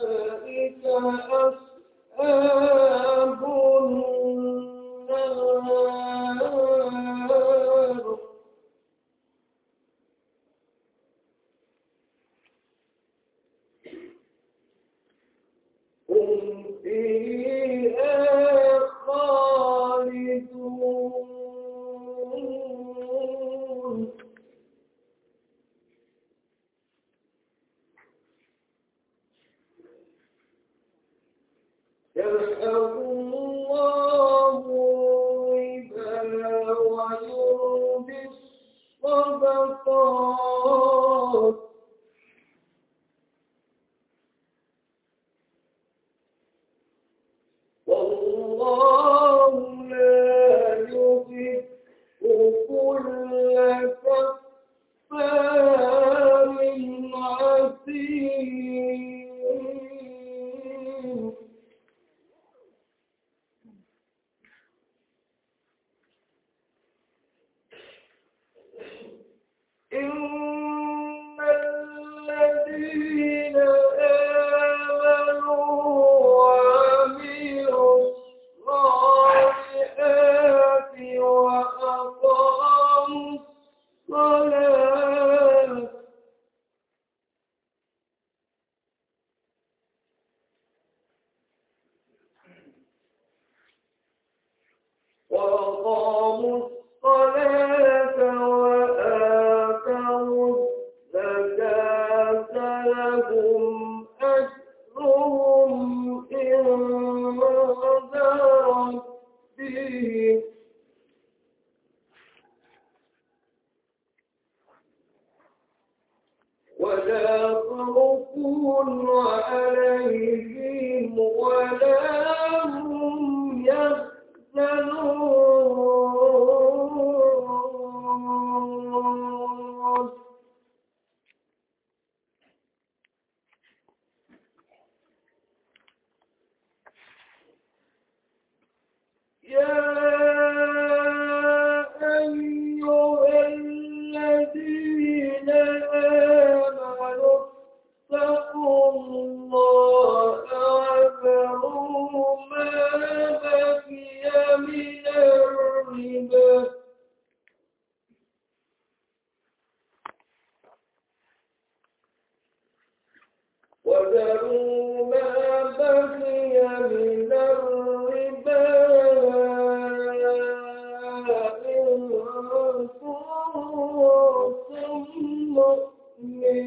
أولئك أصحاب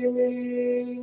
مؤمنين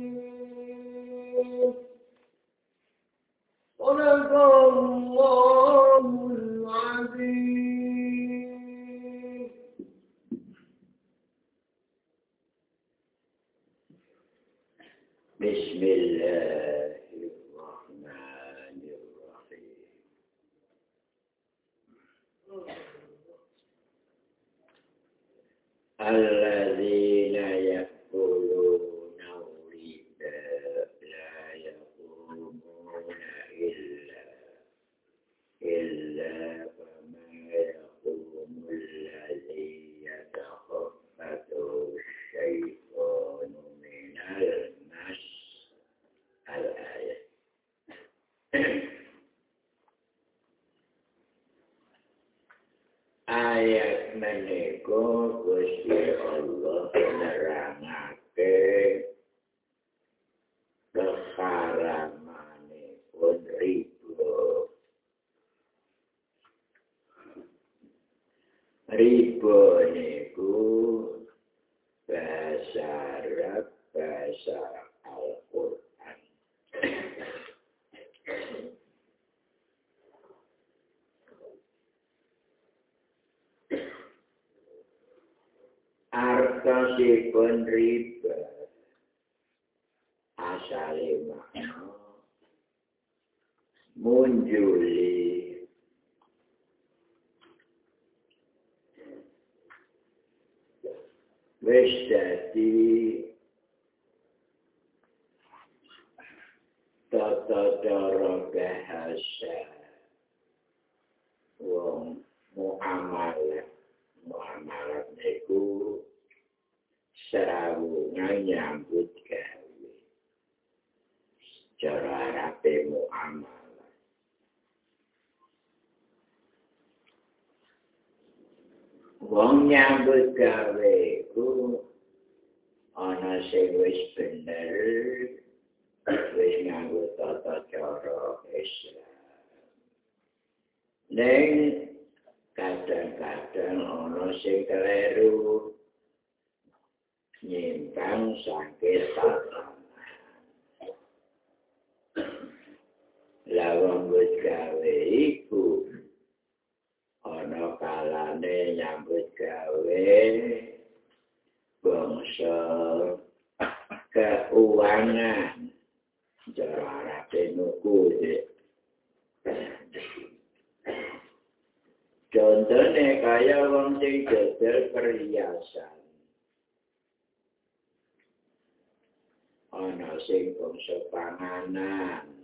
munjuli wis dadi tata cara bahasa wong muamalah muamalah niku serawungan nyambut gawe cara Arabe muamalah wong nyambut gawe ku ana sing wis bener wis nganggo tata cara ning kadang-kadang ana sing keliru nyimpang sakit tatanan lawang wis gawe iku ana kalane nyambut gawe bangsa keuangan cara Arabe nuku Contohnya kaya wong sing dodol perhiasan. Ana sing bangsa panganan.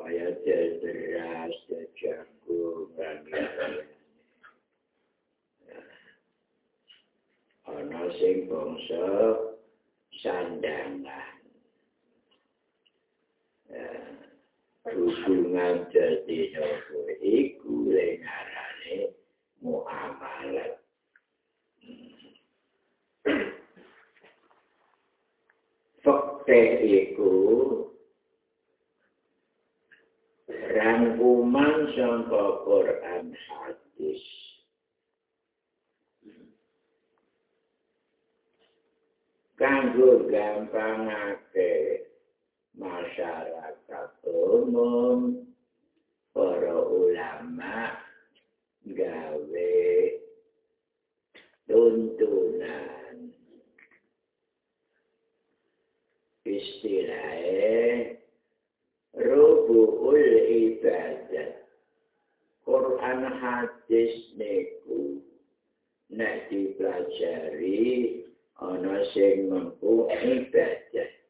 Kaya dan lain-lain. Ana sing bangsa sandangan. hubungan dadi nopo iku lengarane muamalat fakte iku rangkuman sangka Quran hadis. Kanggo gampangake masyarakat umum, para ulama gawe tuntunan. Istilahnya rubuhul ibadah Quran hadis niku nek dipelajari ana sing mampu ibadah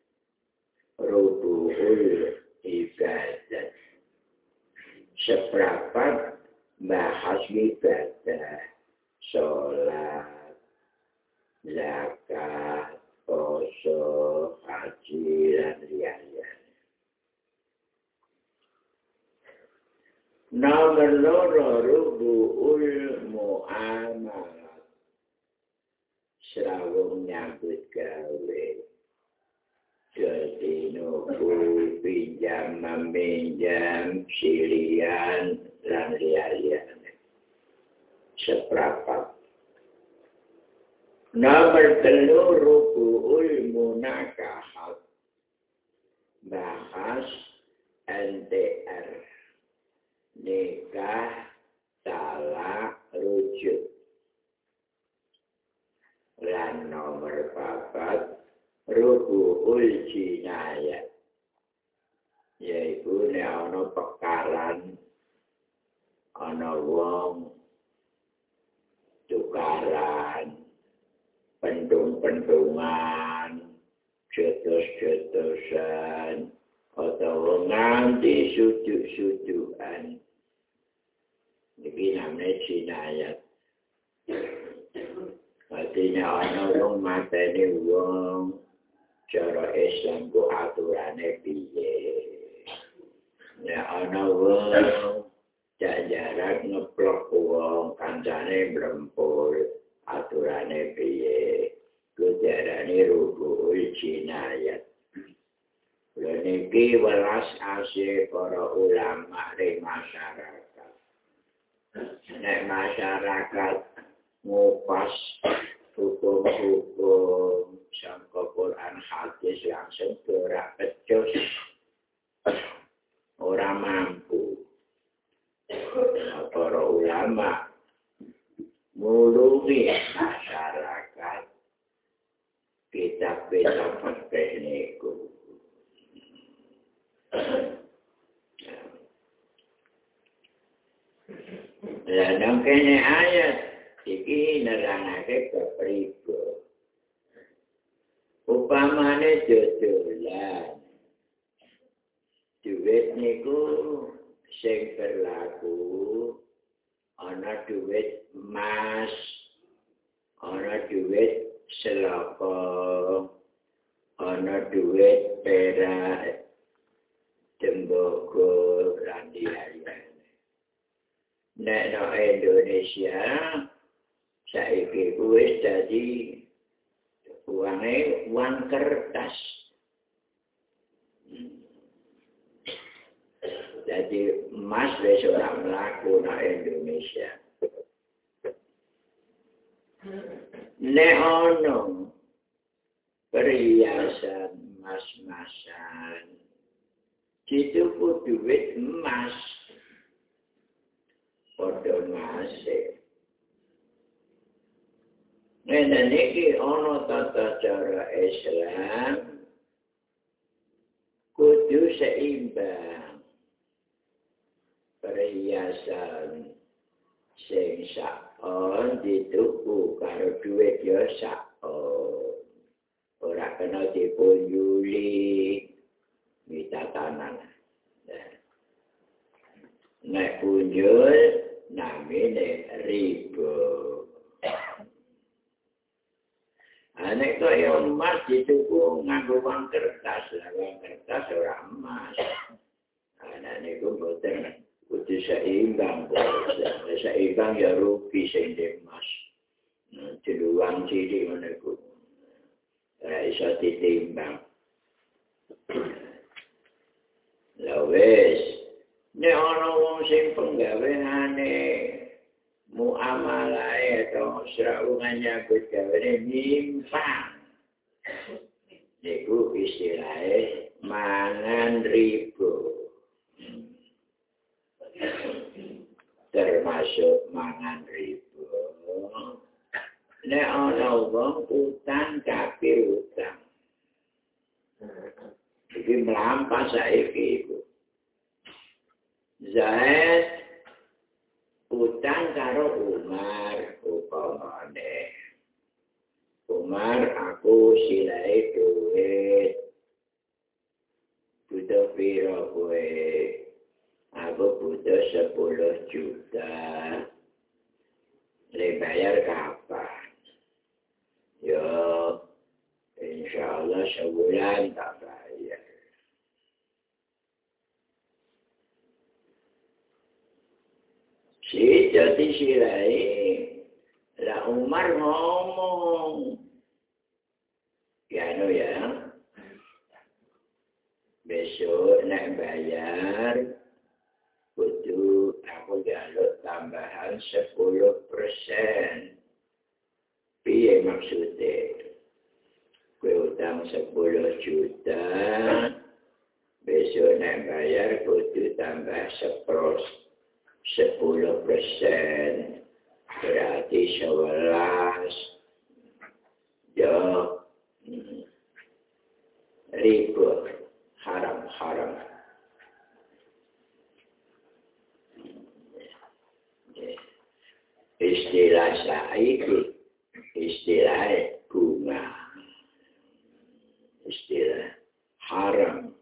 rubuhul ibadah. Seprapat bahas ibadah, sholat, zakat, poso, haji, dan lain-lain. Nomor loro rubuul muamalat. Serawung nyambut gawe. Jadi nubu pinjam meminjam silian dan lialian. Seprapat. Nomor telur rubuul munakahat. Bahas NTR. Nikah salah rujuk. Lan nomor papat rubuhul jinayat. Yaitu ada pekaran, ada wong, tukaran, pendung-pendungan, jotos-jotosan, atau nganti sujud-sujudan. Iki namanya jinayat. Artinya wong mateni wong cara Islam ku aturane piye. Ya ana wong jajaran ngeplok wong kancane brempul aturane piye. Kujarane rubuh jinayat. Niki welas asih para ulama di masyarakat. Nek masyarakat ngupas hukum-hukum sangka Quran hadis langsung ora pecus ora mampu. Para ulama mulungi masyarakat kitab-kitab fikih niku Nek punjul, namine ribu. Ane kaya emas dituku nganggo uang kertas, uang kertas ora emas. Ana niku boten kudu seimbang, seimbang ya rugi sing emas. Jeluang cilik ngono iku. Ora iso ditimbang. Lah wis, nek ana wong sing penggaweane muamalahe atau srawungannya gawe mimpang. Niku istilahnya mangan ribu. Termasuk mangan ribu. Nek ana wong utang tapi utang. Iki melampas saiki iku. Zaid utang karo Umar upamane. Umar aku silai duit. Butuh piro kowe? Aku butuh sepuluh juta. Le bayar kapan? Yo, insya Allah sebulan tak bayar. Situ disilai. Lah Umar ngomong. Ya, no ya. Besok nak bayar. Kudu aku jaluk tambahan 10 persen. Piye maksudnya? Kue utang 10 juta. Besok nak bayar kudu tambah sepros. 10 persen. Berarti 11. Ya. Ribu. Haram-haram. Istilah saiki. Istilah bunga. Istilah haram.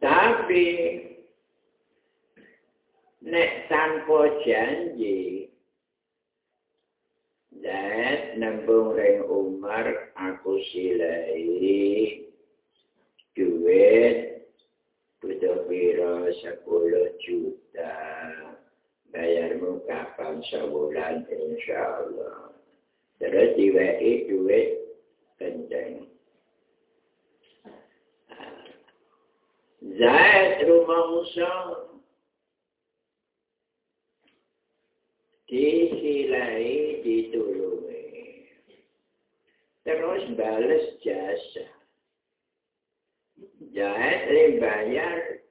Tapi nek tanpa janji dan nembung ring Umar aku silai duit butuh piro 10 juta. Bayarmu kapan sebulan insya Allah terus diwai duit kenceng Zaid rumah musuh disilai ditulungi. Terus balas jasa. Zaid bayar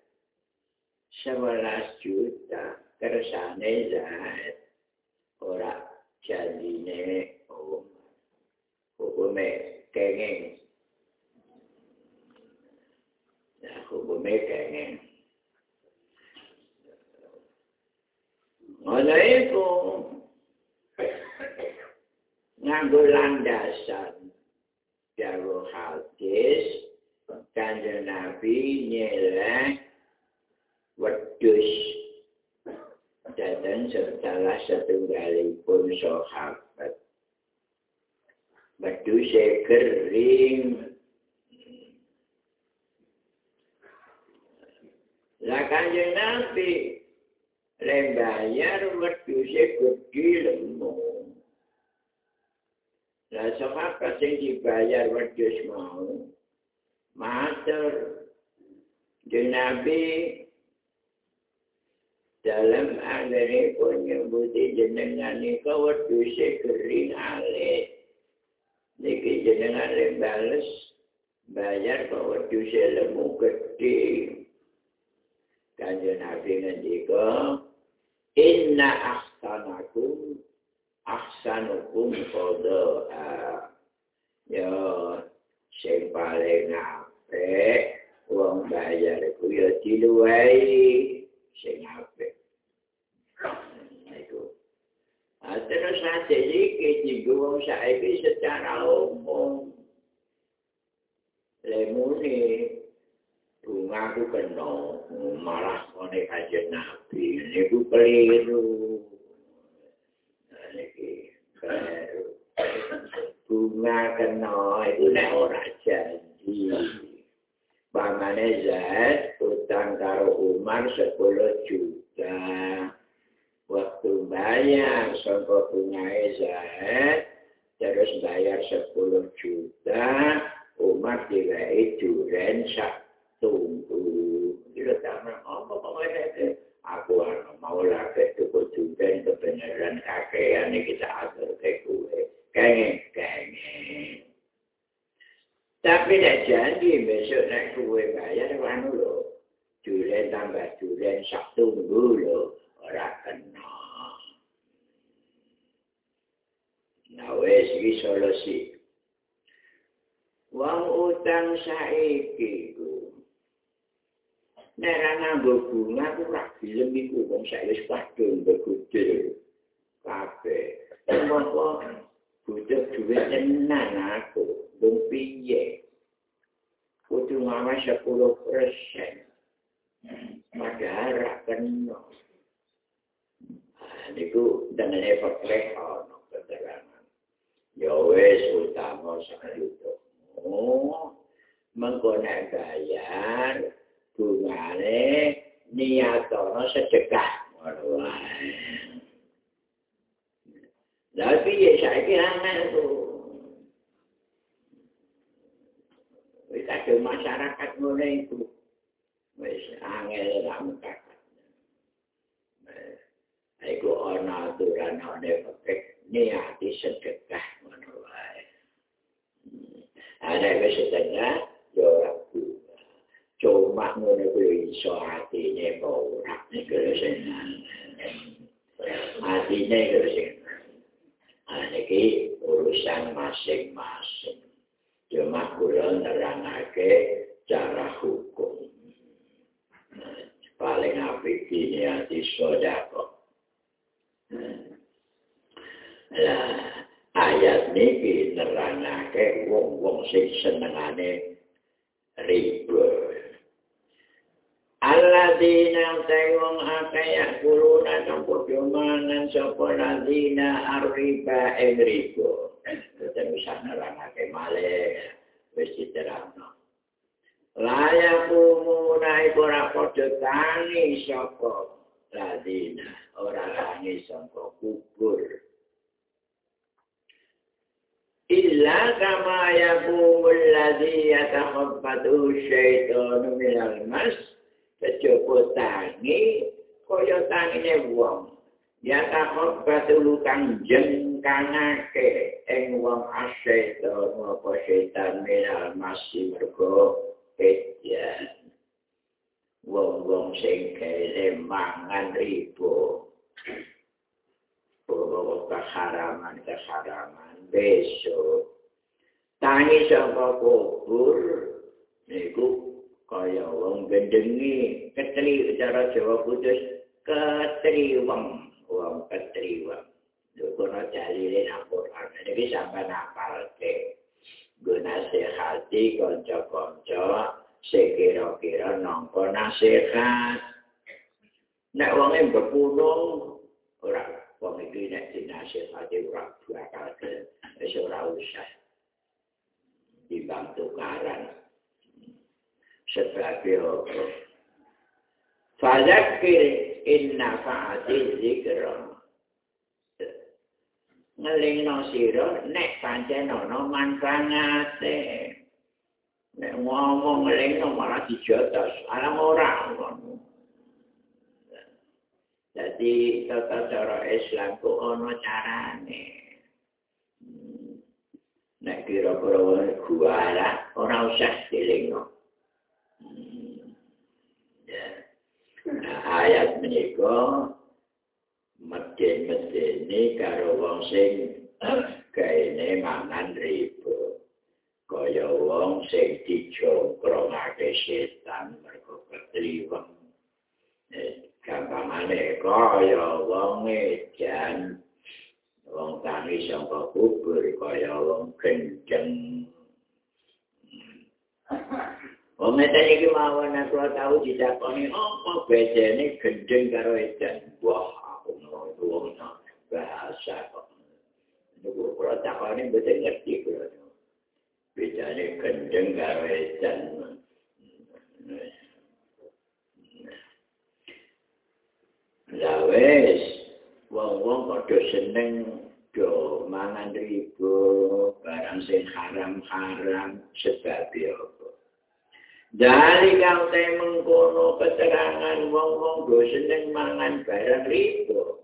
11 juta kersane Zaid. Ora janjine Umar. Hukume kenging. Nah, hukume kenging. Ngono iku nganggo landasan. Jaro hadis kanjeng Nabi nyeleh wedhus. Dan salah setunggalipun sahabat. Wedhus kering. Lah kanjeng Nabi lembayar wedhuse gedhe lemu. Lah sahabat sing dibayar wedhus mau matur Nabi dalam akhirnya pun nyembuti jenengan nika wedhuse kering alih. Niki jenengan bales bayar kok wedhuse lemu gedhe. Kanjeng Nabi ngendika, Inna ahsanakum ahsanukum kodoha. Ya, sing paling apik wong bayar ku ya diluwai sing apik. Itu. Terus saja iki dienggo wong saiki secara umum. Aku kena malah kone kajian nabi. Ini ku keliru ini keliru. Bunga kena itu nek ora janji. Bangane Zat utang karo Umar 10 juta. Waktu bayar sangka bunga Zat terus bayar 10 juta Umar diwai duren sak tunggu. Dia tak apa apa mereka. Aku mau lagi tuku juga kebenaran kakean ini kita atur ke kue. Kangen, kangen. Tapi nak janji besok nak kue bayar mana lo. Julen tambah julen sak tunggu lo. Orang kena. Nah, wes solusi. Wong utang saiki ku. Nek ra nganggo bunga ku ra gelem iku wong saiki wis padha begudel. Kabeh. Monggo butuh duit tenan aku. Bung piye? Kudu ngawa 10 persen. Padahal ra kena. Niku dengan efek lekon keterangan. Ya wis utama sakjuta. Oh, mengko nek bayar bungane niatono sedekah ngono wae. Tapi ya saiki angel tuh. Wis masyarakat ngono itu. Wis angel ra mekak. Iku ana aturan ana pekek niati sedekah ngono wae. Ada wis sedekah yo ora Cuma ngono kuwi iso atine ora sing atine kuwi sing Aniki urusan masing-masing. Cuma kula nerangake cara hukum. Paling apik ini ati sodako. Lah, ayat niki nerangake wong-wong sing senengane ribut. Alladzina tayung akaya kuluna tampo jumanan sopo ladzina arriba enrico. Kita bisa nerangake male, wis diterangno. Laya kumuna iku ora padha tangi sapa ladzina, ora tangi sapa kubur. Illa kama yakumul ladzi yatakhabbatu syaitanu minal mas kejaba tangi kaya tangine wong. Ya takok batulu kang jengkangake ing wong asyaiton apa setan minal masih mergo kejadian wong-wong sing kele mangan ribu Bawa keharaman, keharaman besok. Tangi sama kubur, niku kaya wong gendengi ketri cara Jawa putus ketriwang wong ketriwang kono dalile Al-Qur'an iki sampeyan apalke guna sehati kanca-kanca sekira-kira nampa nasihat. Nek wong e bepunung ora. Wong iki nek dinasihati ora bakal wis ora usah. Dibantu karan sebagai apa? Fadzakir inna fa'ati. Ngelingno sira nek pancen ana manfaate. Nek ngomong ngelingno malah dijotos, alam ora ngono. Jadi tata cara Islam ku ana carane. Nek kira-kira gua lah, ora usah dilingno. Ayat menika medhe-medhe ni karo wong sing kaene mangan ribu kaya wong sing dicongkrongake setan mergo ketriweng gampangane kaya wong edan wong tangi sangka kubur kaya wong kenceng Wong ngeten iki mawon aku tau didakoni apa bedane gendeng karo edan. Wah, aku ngono wong bahasa kok. Niku kula takoni mboten ngerti kula. Bedane gendeng karo edan. Lah wis, wong-wong padha seneng do mangan ribu barang sing haram-haram sebab apa? Dari kang te mengkono keterangan wong-wong do seneng mangan barang ribu.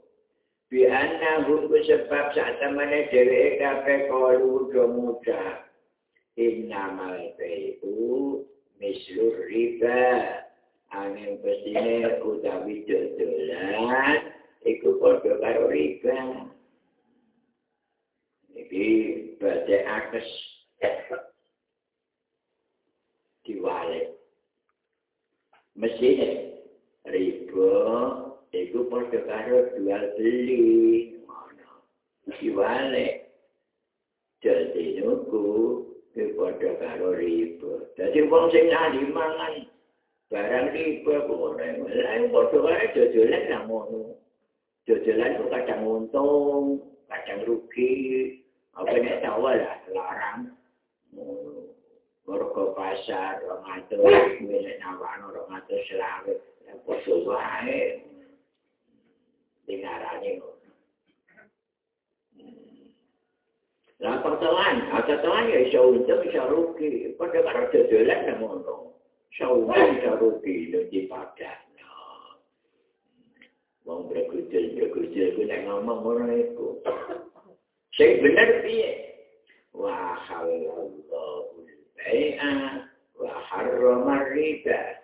Biana hum sebab saat temane dhewe kabeh kalu do muda. Inna malbaitu mislur riba. Angin pesine utawi dodolan iku padha karo riba. Iki badhe akes diwalik. Mesine riba iku padha karo jual beli ngono. Diwalik. Jadi nuku iku padha karo riba. Dadi wong sing ahli mangan barang riba. Lah padha wae dodolan nang ngono. Dodolan ku kadang untung, kadang rugi. Apa nek tawa lah larang. Mergo pasar rong atus milik nawakno rong atus selawe. padha wae dengarane ngono Lah pertelan, ada telan ya iso untung iso rugi. Pada karo dodolan nang ngono. Iso untung iso rugi di padan. Wong berkucil berkucil ku nek ngomong ngono iku. Sing bener piye? Wa halallahu al-bai'a wa harrama riba.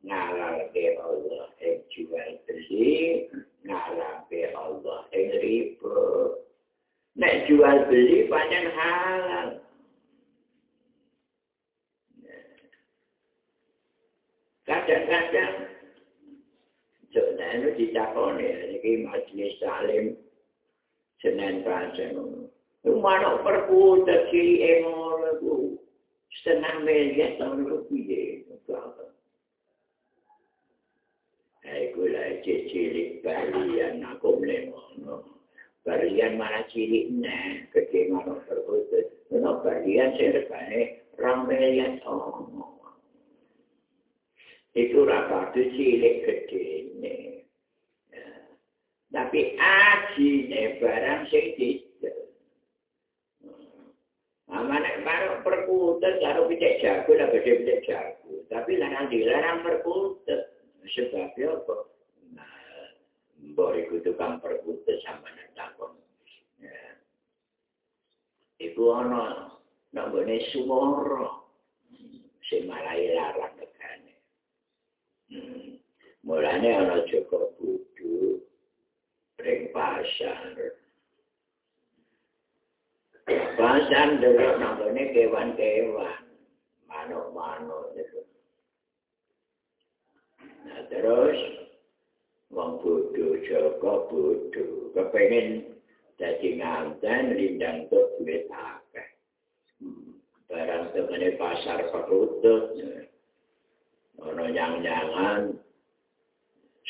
Ngalalke Allah yang jual beli, ngalalke Allah yang riba. Nek jual beli banyak halal. Kadang-kadang Sebenarnya ditakoni, ini majelis salim Senin Panjang. Itu mana perkutat ciri emol itu setengah miliar tahun lebih ya. Aku lah cilik balian aku melemono. Balian mana cilik nah, kecil mana perkutat. Mana balian serkane rang miliar tahun. Itu rapat cilik. Ya. Tapi ajine barang sing perkutut karo picek jago lah gede picek jago. Tapi larang dilarang perkutut. Sebabnya apa? Nah, mbok iku tukang perkutut sama takon. Ya. Iku ana nang gone sumoro. Sing malai larang tegane. Hmm. Mulane ana Joko Budu ring pasar. Pasar dulu nambahnya kewan-kewan, manuk-manuk itu. Nah terus, wong Budu, Joko Budu, kepengen jadi nganten rindang tuh duit akeh. Barang temennya pasar perutut, ono nyang-nyangan,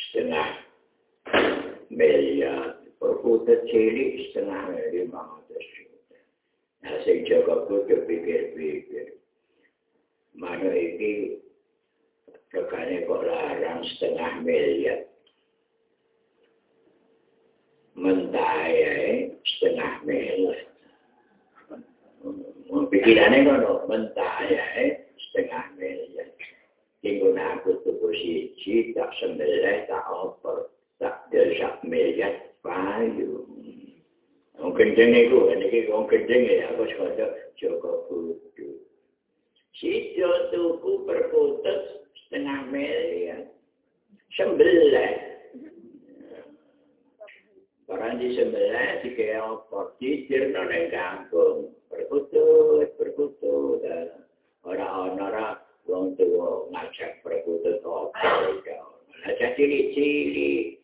setengah miliar. Perkutat cilik setengah lima ratus juta. Nah, saya jaga kutu pikir-pikir. Mana ini regane kok larang setengah miliar. Mentaya setengah miliar. Pikirannya kono mentaya setengah miliar. Tinggal aku tubuh siji, tak sembelih, tak oper, tak desak miliar payu. Wong kenceng iku, niki wong kenceng ya, aku sekada Joko Budu. Sijo tuku perputut setengah miliar. Sembelih. Barang di sebelah, di kaya opor, cicir noneng kampung. Perputut, perputut. Orang-orang wong tua ngajak perkutut opor. Ngajak cilik-cilik.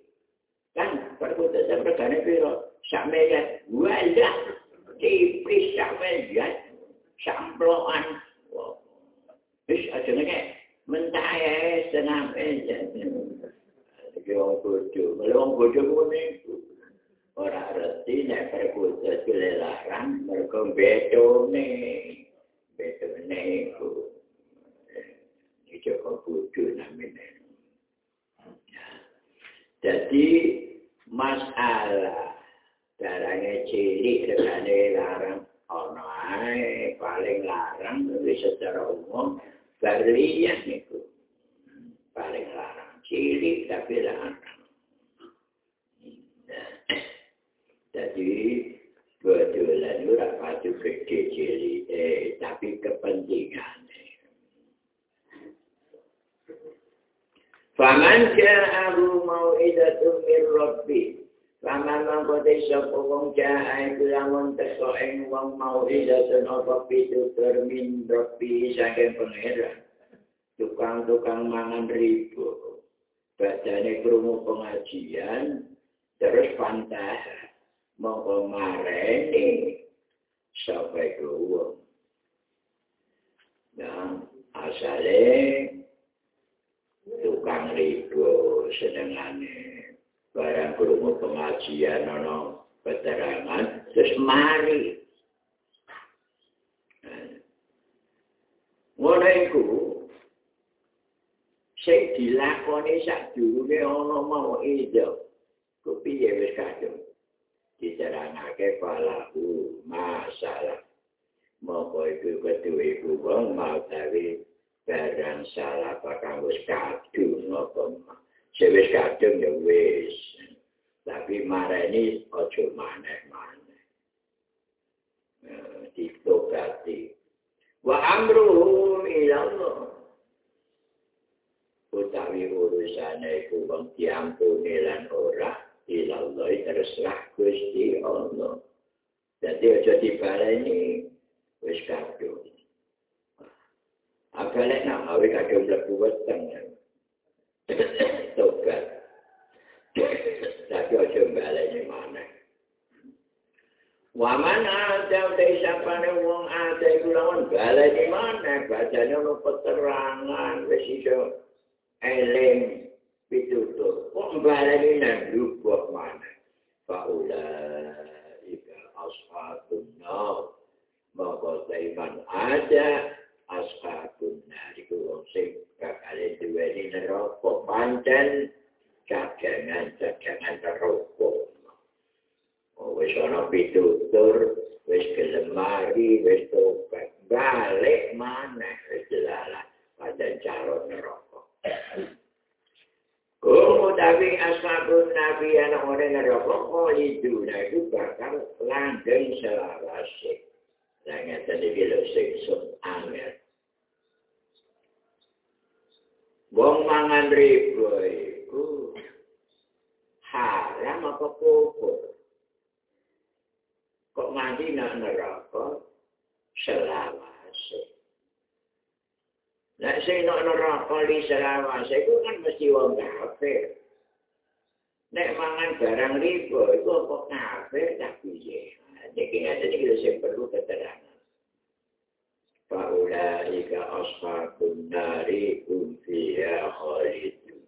Kan perkutut dan pergane piro. Sak miliar. Walah. Tipis sak miliar. Samploan. Wis aja nek mentah ya setengah miliar. Iki wong bodoh. Kalau wong bodoh ngene iku. Ora reti nek perkutut kile larang mergo betone. Betone iku. Iki kok bodoh namanya. Jadi masalah darahnya cilik regane larang ono ae paling larang tapi secara umum berlian itu paling larang cilik tapi larang jadi kebetulan itu rapatu gede cilik eh tapi kepentingan Faman ja'ahu mau'idatun min rabbi. Faman mangkote sapa wong ja'a iku lamun teko ing wong mau'idatun apa pitutur min rabbi saking pangeran. Tukang-tukang mangan ribu. Badane krungu pengajian terus pantah mongko mareni sapa iku wong. Nah, asale tukang ribu sedangane barang krungu pengajian ana keterangan terus mari. Iku sing dilakoni sak durunge ana mau itu ku piye wis kadung diterangake falahu masalah moko iku ketua iku wong mau tawi barang salah bakal wis kadung apa wis kadung ya wis. Tapi marani ojo maneh-maneh. Ditokati wa amruhum ilallah. Utawi urusane iku wong diampuni lan ora ilallah terserah Gusti Allah. Jadi aja dibaleni wis kadung. Agalek nak awe kadung mlebu weteng. Tobat. Tapi aja baleni mana. Waman ada te sapane wong ada iku lawan baleni mana bacane ono peterangan wis iso eling pitutur. Kok baleni nang lubuk mana? Faula ika ashabun nar. Maka iman ada ashabun nar. Iku wong sing kakale duweni neraka pancen cadangan-cadangan neraka. Oh, wis ana pitutur, wis kelemari, wis tobat. Balik mana? Wis jelalah. Pada calon neraka. Oh, tapi ashabun nabi anak orang neraka khalidun itu bakal langgeng selawase. Langat tadi bila siksun angel. Wong mangan ribu itu haram apa kufur? Kok mandi nak neraka selawase. Nek sing nek neraka li selawase iku kan mesti wong kafir. Nek mangan barang riba iku apa kafir tak piye. Jadi ada iki sing perlu keterangan. Paula ika ashabun nari um fiha khalidun.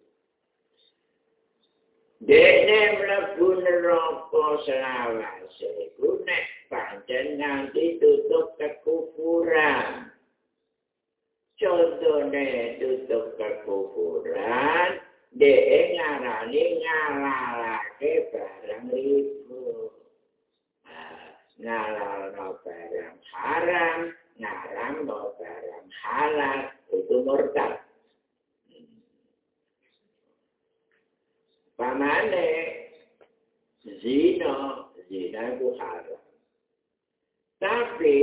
Dene mlebu neraka selawase iku nek pancen nanti tutup kekufuran. Contohnya tutup kekufuran, dia ngarani ngalalake barang ribu. Ngalal no barang haram, ngaram no barang halal, itu murtad. Pamane, zina, zina itu haram. Tapi,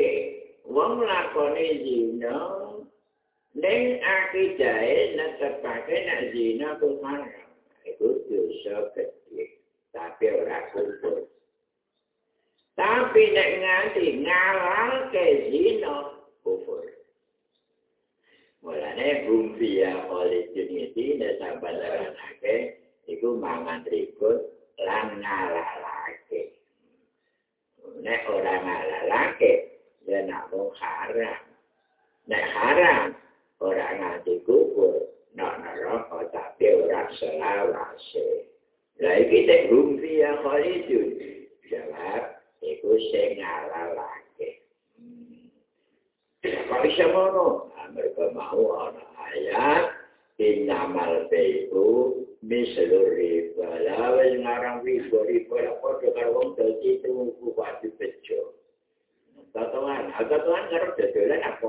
wong lakoni zina, Neng akidahe netepake nak zina ku haram. Iku dosa gede. Tapi ora kufur. Tapi nek nganti ngalal ke zina kufur. Mulane bumpia oleh juniti nek sampai neranake iku mangan ribut lan ngalalake. Nek ora ngalalake ya nak haram. Nek haram ora nganti kubur nak neraka tapi ora selawase lah iki tek rumpi yang itu jawab iku sing ngalalake kok iso ngono mereka mau ana ayat innamal baitu mislur riba lawe ngarang riba riba la padha karo wong dadi tuku wajib bejo Tatoan, tatoan karo dodolan apa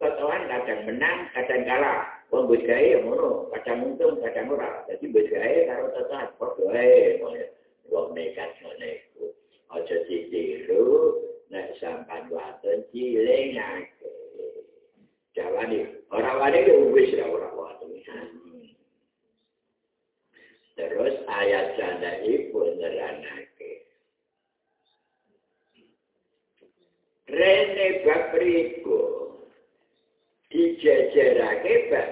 Totoan kadang menang, kadang kalah. Wong buat gaya yang ngono, kadang untung, kadang ora. Jadi buat gaya karo totoan, podo ae. Wong nekat ngono iku. Aja ditiru, nek sampan waten ciling ake. Jawani, ora wani wis ora ora waten. Terus ayat janda ibu neranake. Rene bapriku.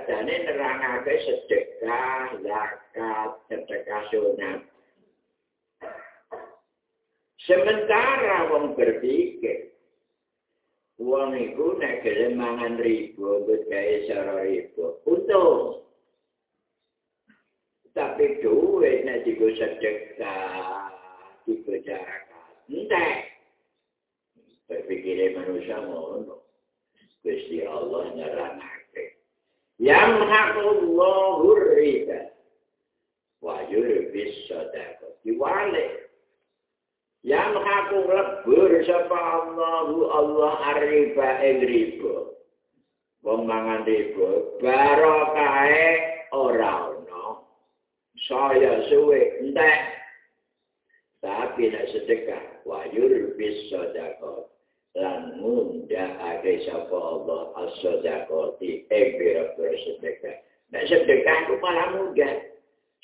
Dijejerake badane nerangake sedekah, zakat, sedekah sunat. Sementara wong berpikir, wong iku nek gelem mangan ribu, gawe cara ribu, untung. Tapi duit nek digo sedekah, digo zakat, entek. Berpikirnya manusia ngono. Gusti Allah nerangake. Yamhaqullahu riba. Wa yurbis sadaqah. Diwalik. Yamhaqu lebur sapa Allahu Allah arriba ing riba. Wong mangan riba barokahe ora ono. Saya suwe entek. Tapi nek sedekah wa yurbis sadaqah. Lan munda ake sapa Allah as-sadaqati ebira bersedekah. Nah sedekah itu malah mudah.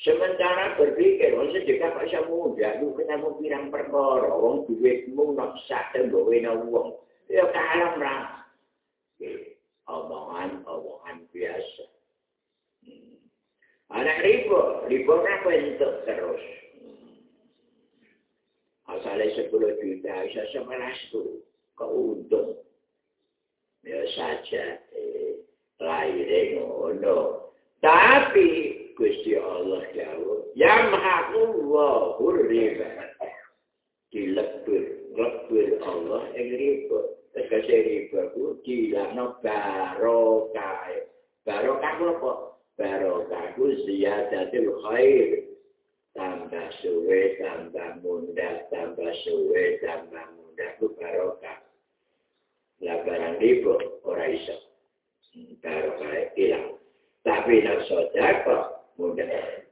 Sementara berpikir, oh sedekah kok bisa mudah, lu kena mau pirang perkara, wong duitmu nak sate gawe na wong. Ya kalah lah. Omongan, omongan biasa. Hmm. Anak riba, riba apa bentuk terus. Hmm. Asalnya 10 juta, bisa 11 tuh. Keuntung. Ya saja, eh, lahir ngono. Tapi, Gusti Allah jauh, yang maha Allah riba. Dilebur, lebur Allah yang riba. Tegasi riba ku dilakno barokah. Barokah apa? Barokah ku ziyadatul khair. Tambah suwe, tambah muda, tambah suwe, tambah muda ku barokah. Lah barang ribu ora iso. Karo kae ilang. Tapi nek sodako mudah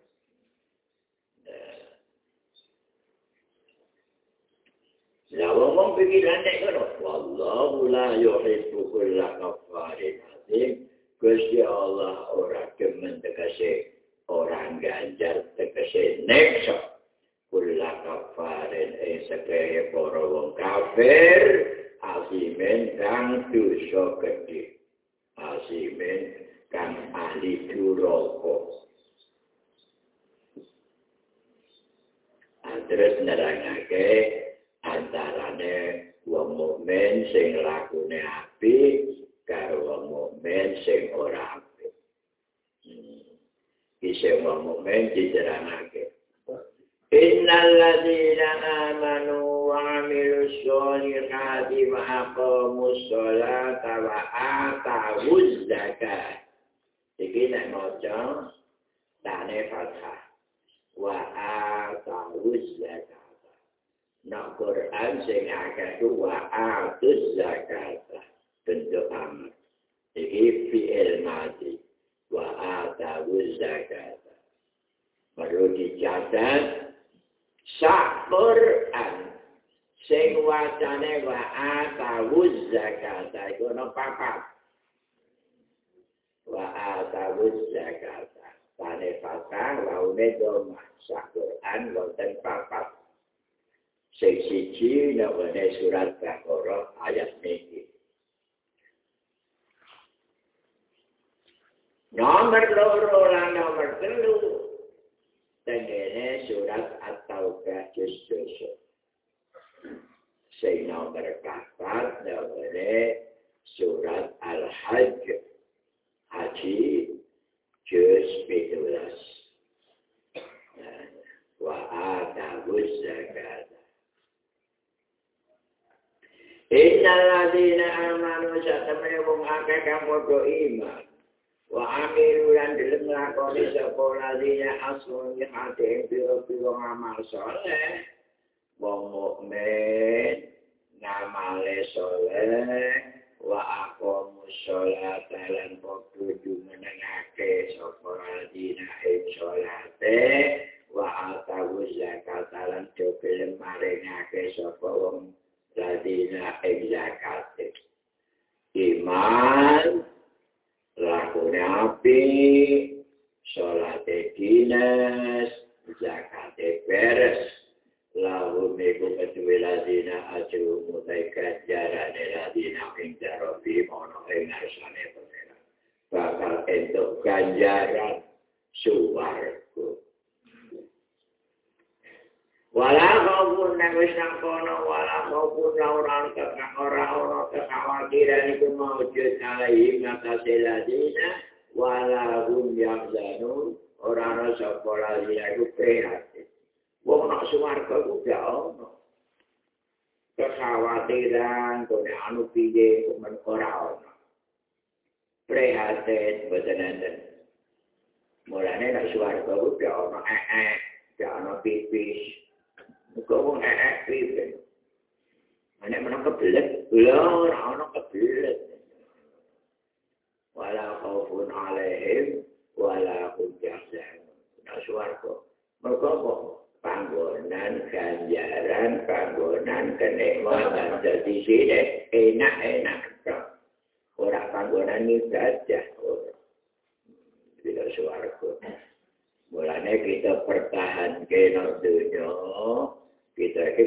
Ya wong pikiran nek ngono, wallahu la yuhibbu kulla kafarin azim. Gusti Allah ora kemen tegese orang ganjar tegese nekso kulla kafarin e sekaya para wong kafir asimen kang dosa gedhe asimen kang ahli duraka Terus nerangake antarane wong mukmin sing lakune apik karo wong mukmin sing ora apik. Hmm. Ise wong mukmin diterangake. Innal ladzina amanu وعملوا الصالحات وأقاموا الصلاة وآتوا الزكاة Iki nek maca tane fathah wa atawuz zakat. Nak Quran sing akeh ku wa atuz zakat. Bentuk amat. Iki fi'il mati. Wa atawuz zakat. Perlu dicatat zakat iku ono papat. Wa atawuz zakat tane fatah laune do masak Quran wonten papat. Sing siji namane surat Baqarah ayat niki. Nomor loro lan nomor telu. Tengene surat At-Taubah juz nomor papat nomore surat Al-Hajj Haji juz 15 wa atahu zakat Inna ladina amanu satamaya akeh kang padha iman wa amiru lan dilem lakoni sapa ladina asun hati ing pira-pira amal saleh wong mukmin ngamale soleh wa aku musolat lan padha jumenengake sapa dina ing salate wa atawu zakat cokel maringake sapa wong ladina ing zakat iman lakune api salate dinas zakate beres lahu miku kedua ladina aju mutai kajaran ladina ing jarobi mono ing arsane pengira bakal entuk ganjaran suwargo wala kaupun nang wis nang kono wala kaupun lauran kekak ora ono kekhawatiran iku maujud alaihi ngatasi ladina wala hum yang ora ana sapa ladina iku prihatin Wong nak suwarga ku gak ono. Kekhawatiran kone anu piye kumen ora ono. prihatin boten enten. Mulane nek swarga ku ya ana ee, ya ana pipis. Muga wong ee pipis. Nek menawa kebelet, lha ora ana kebelet. Wala khaufun alaihim wala hum yahzanun. Swarga mergo apa? Panggonan ganjaran, panggonan kenikmatan. Jadi sini enak-enak. Orang panggonan ibadah. Tidak suaraku. Mulanya kita pertahan ke dunia. Kita ke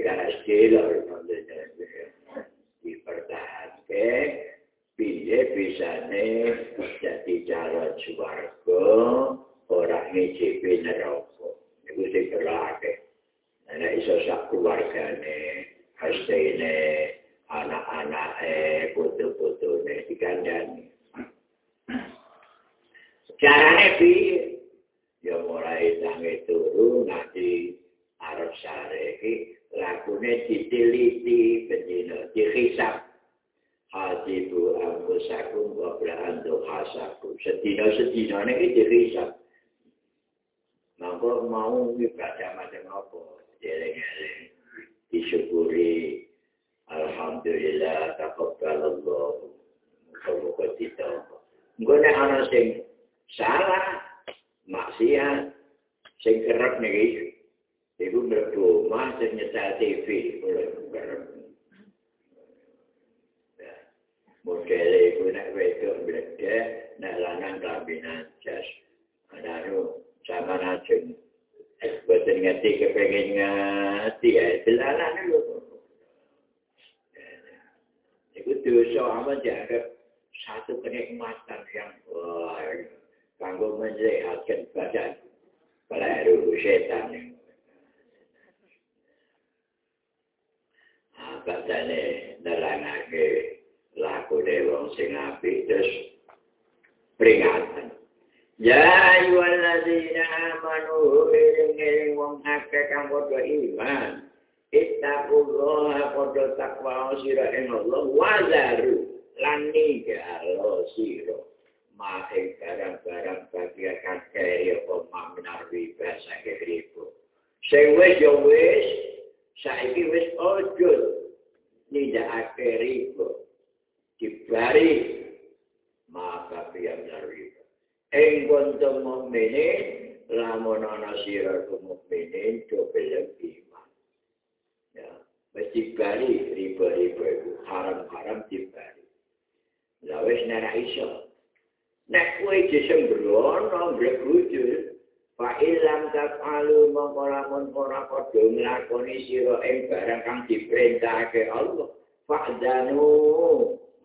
sila dunia. Dipertahan ke. Piye bisa jadi calon suaraku. Orang ngicipi neraka. Itu sih berlake. Nah, iso sak keluargane. Hastine. anak-anak eh nih dikandani. Caranya piye? Ya mulai tangi turu nanti Arab sare iki lakune diteliti bendina dihisab. Hatibu angkusakum qabla antu hasakum. Sedina-sedina ini dihisab. Mau ibadah macam apa? Jeleng-jeleng. Disyukuri Alhamdulillah taqabbalallah. Muga-muga ditampa. Engko nek ana sing salah, maksiat, sing kerep niki iku mlebu omah sing nyetel TV oleh kerep. Modele iku nek wedok bleke, nek lanang kambinan jas. Anu sama najeng. Boten ngerti kepengen ngerti ya, delalah lho. Itu dosa amat dianggap satu kenikmatan yang wah, menyehatkan badan. Peluru setan. Batane nerangake laku wong sing apik terus peringatan. Ya ayyuhalladzina amanu iring-iring wong kang padha iman. Ittaqullaha padha takwa sira ing Allah wazaru lan ningalo sira mahe barang-barang bagian kakek ya pemaminar riba sakit ribu. Sing wis ya wis, saiki wis ojo nindakake riba. Dibari maka piyamnar riba. Ing kuntum mukminin lamun ana sira mukminin coba iman. Ya, mesti bari riba-riba itu haram-haram dibari. Lah wis nek iso. Nek kowe disembrono mbrebuju, Pak ilam tafalu mongko lamun ora padha nglakoni sira ing barang kang diperintahake Allah. Pak danu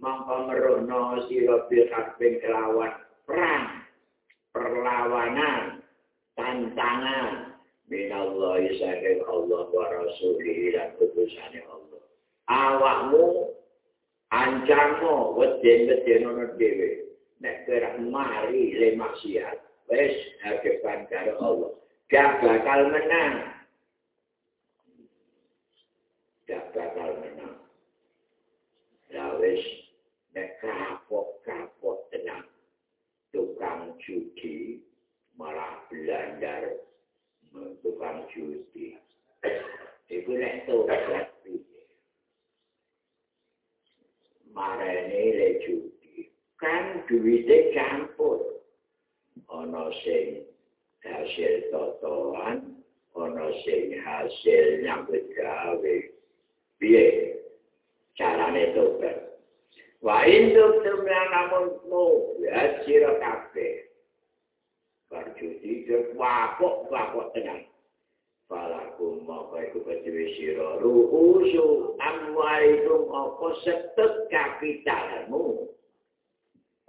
mongko merono sira bil kelawan perang, perlawanan, tantangan minallahi saking Allah wa rasulihi lan putusane Allah. Awakmu ancamu weden-weden ono dhewe. Nek gerak mari le maksiat, wis hadepan karo Allah. Gak bakal menang. Gak bakal menang. Ya wis nek kapok-kapok tenang. Tukang judi malah belandar tukang judi. Iku nek tobat piye? Marane le judi. Kan duwite campur. Ana sing hasil totoan, ana sing hasil nyambut gawe. Piye? Carane tobat. Wa induk tumrang namun mo, ya sira kabeh. Barjudi ke wapok-wapok tenang. Falakum maka iku kedua siro. Ruhusu amwaitum apa setut kapitalmu.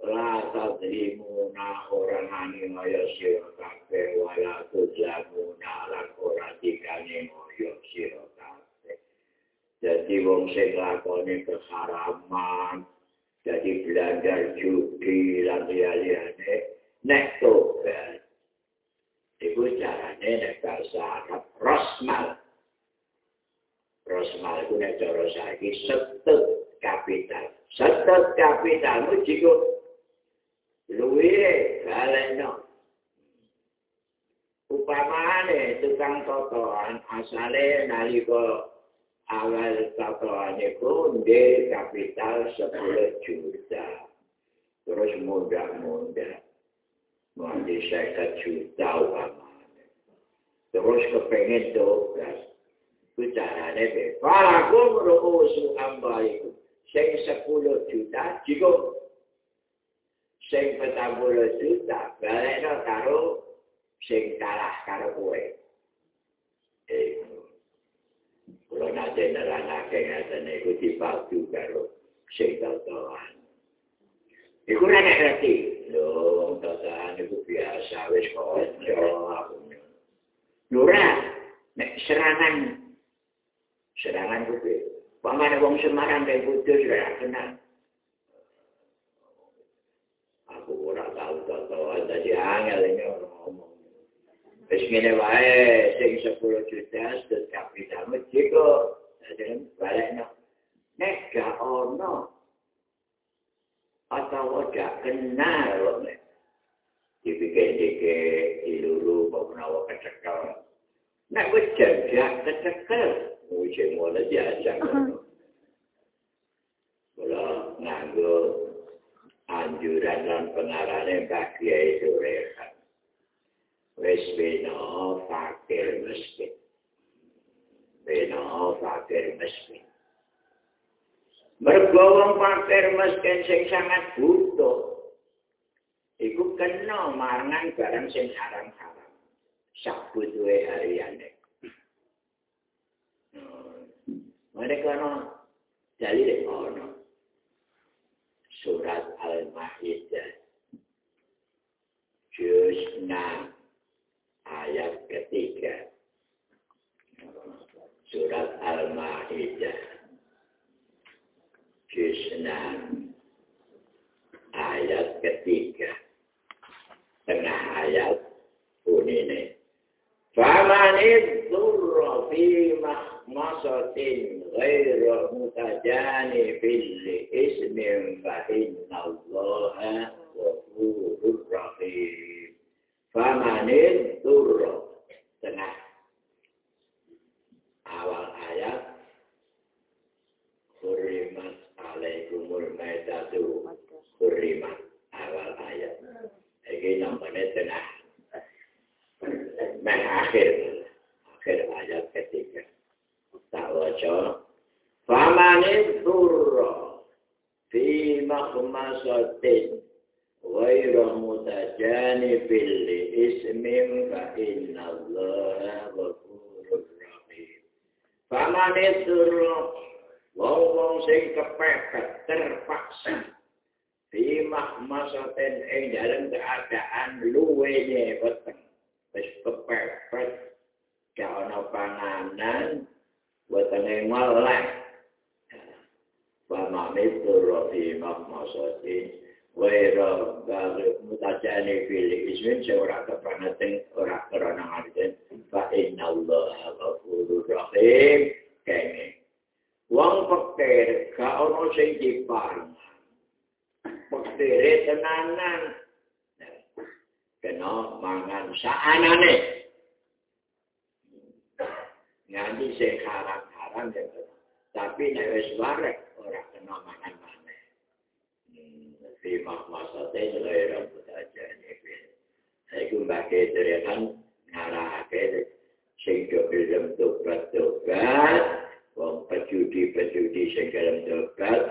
Lata terimuna orang ani ngaya siro kabe. Wala tudlamuna lan orang dikani ngaya siro kabe. Jadi wong sing lakoni keharaman. Jadi belajar judi lan liya-liyane. Nek tobat. Iku carane nek bahasa Arab rosmal. Rosmal itu nek cara saiki setut kapital. Setut kapitalmu jika luwih balekno upamane tukang totoan. Asale nalika awal totoan iku ndek kapital 10 juta. Terus mudah-mudah. Nganti saya juta upamane terus kepengen tobat ku carane be falakum ru'usu ambaikum sing 10 juta jika sing 40 juta balekno karo sing kalah karo kowe. Eh, kalau nanti nerangake ngaten iku dipadu karo sing totoan. Iku ora ngerti. Lho, totoan iku biasa wis aku. Lura, nek serangan serangan kuwi. Pamane wong Semarang kaya kudus ora kenal. Aku ora tau totoan dadi angel ngomong. Wis ngene wae sing 10 juta sedek kapital balik no. Nek gak ono. Atau gak kenal. Dipikir-pikir diluru menawa kecekel. Nek wis jajak kecekel. Mujib mulai diajak. Kalau nganggo anjuran dan pengarane bagi itu rehat. Wis beno fakir miskin. Beno fakir miskin. Mergo wong fakir miskin sing sangat butuh. Iku kena mangan barang sing haram-haram. Sak butuhe hariane. Mereka no dalil ono. Surat Al-Ma'idah. Juz 6 ayat ketiga. Surat Al-Ma'idah. Juz 6 ayat ketiga. Tengah ayat bunine. Famanid durra fi mahmasatin ghairu mutajani billi deretan ngarahake sing do film tobat-tobat, wong pejudi-pejudi sing gelem tobat,